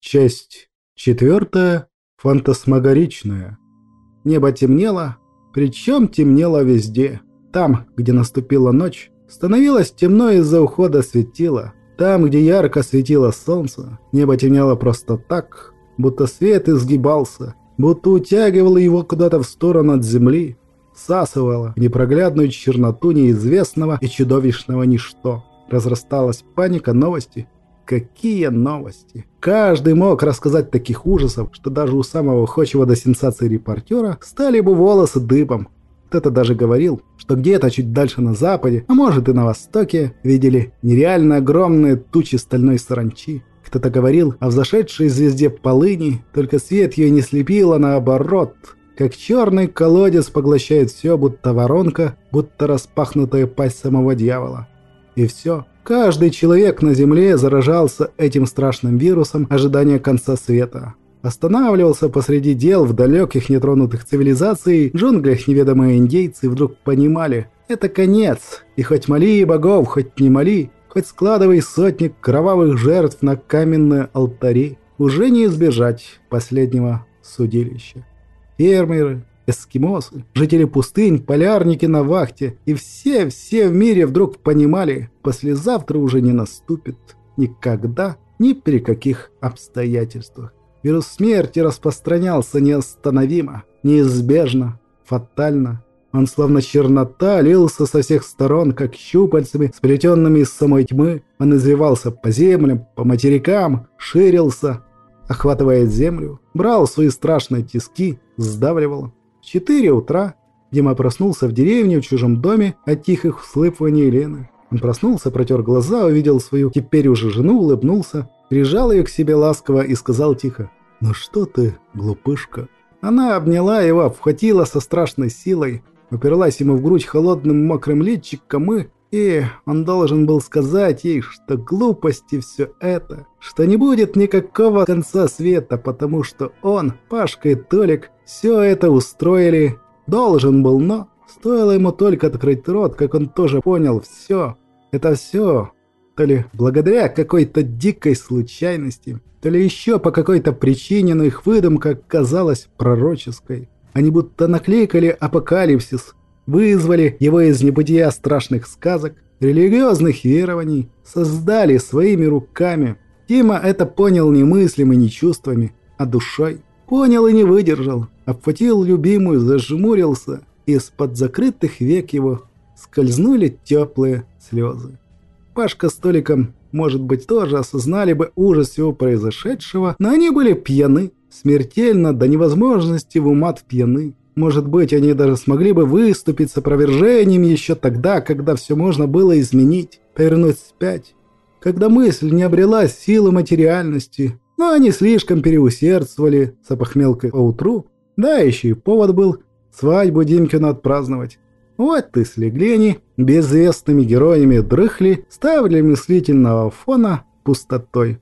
Часть четвертая. Фантасмагоричная. Небо темнело, причем темнело везде. Там, где наступила ночь, становилось темно из-за ухода светила. Там, где ярко светило солнце, небо темнело просто так, будто свет изгибался, будто утягивало его куда-то в сторону от земли, всасывало в непроглядную черноту неизвестного и чудовищного ничто. Разрасталась паника новости – Какие новости! Каждый мог рассказать таких ужасов, что даже у самого охочего до сенсации репортера стали бы волосы дыбом. Кто-то даже говорил, что где-то чуть дальше на западе, а может и на востоке, видели нереально огромные тучи стальной саранчи. Кто-то говорил о взошедшей звезде полыни, только свет ее не слепил, а наоборот, как черный колодец поглощает все, будто воронка, будто распахнутая пасть самого дьявола. И все – Каждый человек на Земле заражался этим страшным вирусом ожидания конца света. Останавливался посреди дел в далеких нетронутых цивилизаций, джунглях неведомые индейцы вдруг понимали – это конец, и хоть моли богов, хоть не моли, хоть складывай сотни кровавых жертв на каменные алтари, уже не избежать последнего судилища. Фермеры, эскимосы, жители пустынь, полярники на вахте. И все-все в мире вдруг понимали, послезавтра уже не наступит. Никогда, ни при каких обстоятельствах. Вирус смерти распространялся неостановимо, неизбежно, фатально. Он словно чернота лился со всех сторон, как щупальцами, сплетенными из самой тьмы. Он извивался по землям, по материкам, ширился, охватывая землю, брал свои страшные тиски, сдавливал. Четыре утра. Дима проснулся в деревне в чужом доме от тихих всхлыпываний Елены. Он проснулся, протер глаза, увидел свою теперь уже жену, улыбнулся, прижал ее к себе ласково и сказал тихо «Ну что ты, глупышка?» Она обняла его, обхватила со страшной силой, уперлась ему в грудь холодным мокрым личиком и... И он должен был сказать ей, что глупости все это, что не будет никакого конца света, потому что он, Пашка и Толик, все это устроили. Должен был, но стоило ему только открыть рот, как он тоже понял все. Это все, то ли благодаря какой-то дикой случайности, то ли еще по какой-то причине, но их выдумка казалась пророческой. Они будто наклейкали апокалипсис, вызвали его из небытия страшных сказок, религиозных верований, создали своими руками. Тима это понял не мыслями, не чувствами, а душой. Понял и не выдержал, обхватил любимую, зажмурился, из-под закрытых век его скользнули теплые слезы. Пашка с Толиком, может быть, тоже осознали бы ужас всего произошедшего, но они были пьяны, смертельно до невозможности в умат пьяны. Может быть, они даже смогли бы выступить с опровержением еще тогда, когда все можно было изменить, повернуть вспять. Когда мысль не обрела силы материальности, но они слишком переусердствовали с опохмелкой поутру. Да, еще и повод был свадьбу Димкину отпраздновать. Вот и слегли они, безвестными героями дрыхли, ставили мыслительного фона пустотой.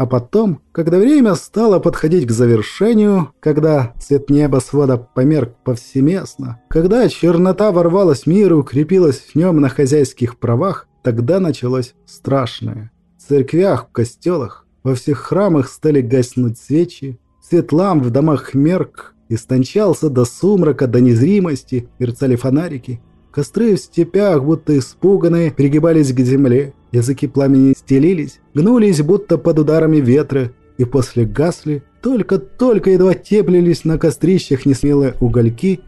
А потом, когда время стало подходить к завершению, когда цвет неба свода померк повсеместно, когда чернота ворвалась в мир и укрепилась в нем на хозяйских правах, тогда началось страшное. В церквях, в костелах, во всех храмах стали гаснуть свечи, свет ламп в домах мерк, истончался до сумрака, до незримости, мерцали фонарики. Костры в степях, будто испуганные, пригибались к земле. Языки пламени стелились, гнулись, будто под ударами ветра, и после гасли, только-только едва теплились на кострищах несмелые угольки,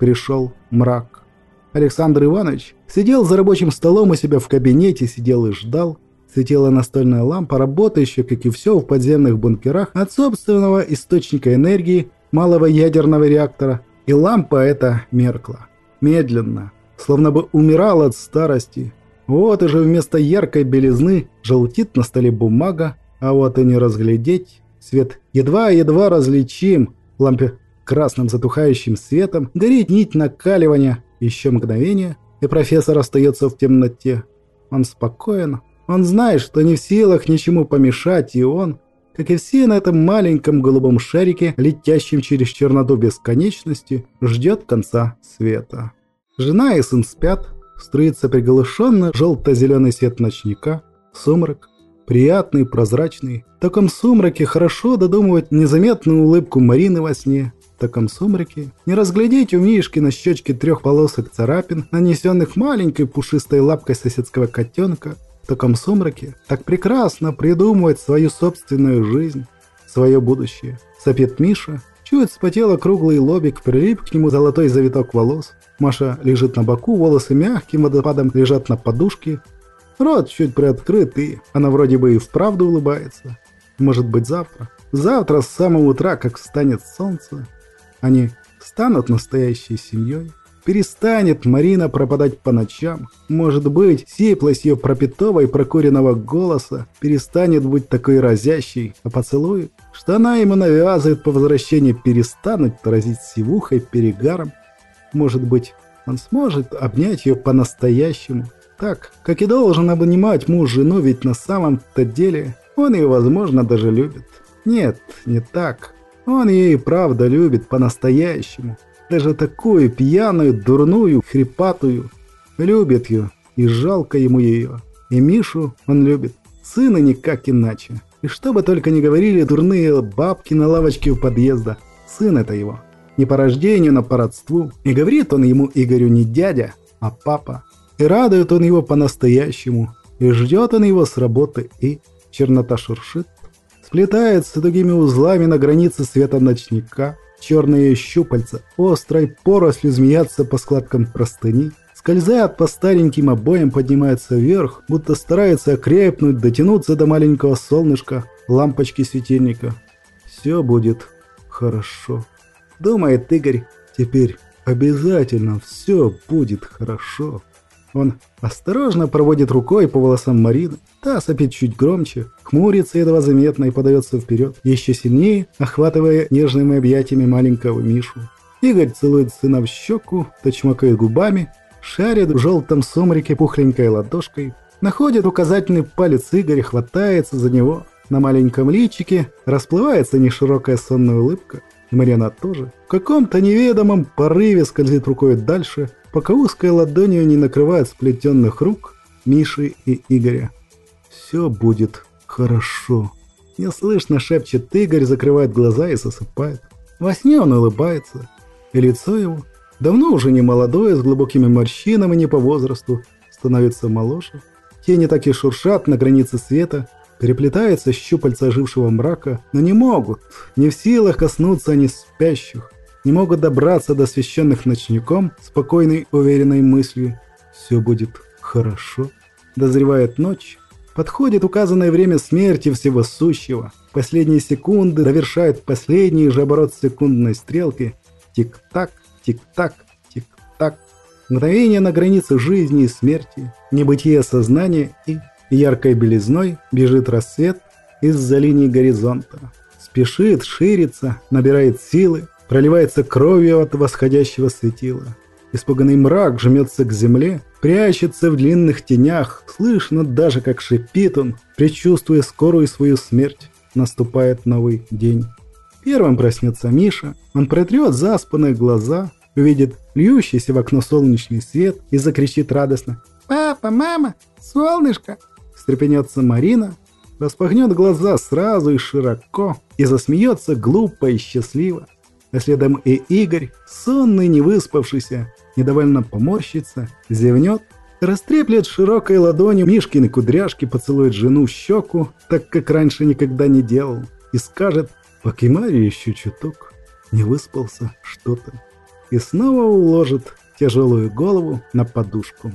пришел мрак. Александр Иванович сидел за рабочим столом у себя в кабинете, сидел и ждал. Светила настольная лампа, работающая, как и все в подземных бункерах, от собственного источника энергии, малого ядерного реактора, и лампа эта меркла. Медленно, словно бы умирал от старости. Вот уже вместо яркой белизны желтит на столе бумага, а вот и не разглядеть. Свет едва-едва различим. В лампе красным затухающим светом горит нить накаливания. Еще мгновение, и профессор остается в темноте. Он спокоен. Он знает, что не в силах ничему помешать, и он, как и все на этом маленьком голубом шарике, летящем через черноту бесконечности, ждет конца света. Жена и сын спят, струится приглушенно желто-зеленый свет ночника, сумрак. приятный, прозрачный. В таком сумраке хорошо додумывать незаметную улыбку Марины во сне. В таком сумраке не разглядеть у Мишки на щечке трех полосок царапин, нанесенных маленькой пушистой лапкой соседского котенка. В таком сумраке так прекрасно придумывать свою собственную жизнь, свое будущее. Сопит Миша, чуть спотело круглый лобик, прилип к нему золотой завиток волос. Маша лежит на боку, волосы мягким водопадом лежат на подушке. Рот чуть приоткрыт, и она вроде бы и вправду улыбается. Может быть завтра. Завтра с самого утра, как встанет солнце, они станут настоящей семьей. Перестанет Марина пропадать по ночам. Может быть, сиплость ее пропитого и прокуренного голоса перестанет быть такой разящей, а поцелуи, что она ему навязывает по возвращении, перестанут разить сивухой, перегаром. Может быть, он сможет обнять ее по-настоящему. Так, как и должен обнимать муж жену, ведь на самом-то деле он ее, возможно, даже любит. Нет, не так. Он ее и правда любит по-настоящему. Даже такую пьяную, дурную, хрипатую. Любит ее, и жалко ему ее. И Мишу он любит. Сына никак иначе. И что бы только не говорили дурные бабки на лавочке у подъезда, сын это его. Не по рождению, но по родству. И говорит он ему Игорю не дядя, а папа. И радует он его по-настоящему. И ждет он его с работы, и чернота шуршит сплетается тугими узлами на границе света ночника. Черные щупальца острой порослью змеятся по складкам простыни. Скользят по стареньким обоям, поднимаются вверх, будто стараются окрепнуть, дотянуться до маленького солнышка, лампочки светильника. Все будет хорошо. Думает Игорь, теперь обязательно все будет хорошо. Он осторожно проводит рукой по волосам Марины. Та сопит чуть громче, хмурится едва заметно и подается вперед, еще сильнее, охватывая нежными объятиями маленького Мишу. Игорь целует сына в щеку, точмакает губами, шарит в желтом сумраке пухленькой ладошкой, находит указательный палец Игоря, хватается за него. На маленьком личике расплывается неширокая сонная улыбка, и Марьяна тоже. В каком-то неведомом порыве скользит рукой дальше, пока узкой ладонью не накрывает сплетенных рук Миши и Игоря. «Все будет хорошо». Неслышно шепчет Игорь, закрывает глаза и засыпает. Во сне он улыбается, и лицо его, давно уже не молодое, с глубокими морщинами не по возрасту, становится моложе. Тени так и шуршат на границе света, переплетаются щупальца ожившего мрака, но не могут, не в силах коснуться они спящих не могут добраться до священных ночником спокойной, уверенной мыслью «все будет хорошо». Дозревает ночь, подходит указанное время смерти всего сущего. Последние секунды довершают последний же оборот секундной стрелки. Тик-так, тик-так, тик-так. Мгновение на границе жизни и смерти, небытие сознания и яркой белизной бежит рассвет из-за линии горизонта. Спешит, ширится, набирает силы, проливается кровью от восходящего светила. Испуганный мрак жмется к земле, прячется в длинных тенях, слышно даже, как шипит он, предчувствуя скорую свою смерть. Наступает новый день. Первым проснется Миша, он протрет заспанные глаза, увидит льющийся в окно солнечный свет и закричит радостно «Папа, мама, солнышко!» Встрепенется Марина, распахнет глаза сразу и широко и засмеется глупо и счастливо а следом и Игорь, сонный, не выспавшийся, недовольно поморщится, зевнет, растреплет широкой ладонью Мишкины кудряшки, поцелует жену в щеку, так как раньше никогда не делал, и скажет «Покемари еще чуток, не выспался что-то», и снова уложит тяжелую голову на подушку.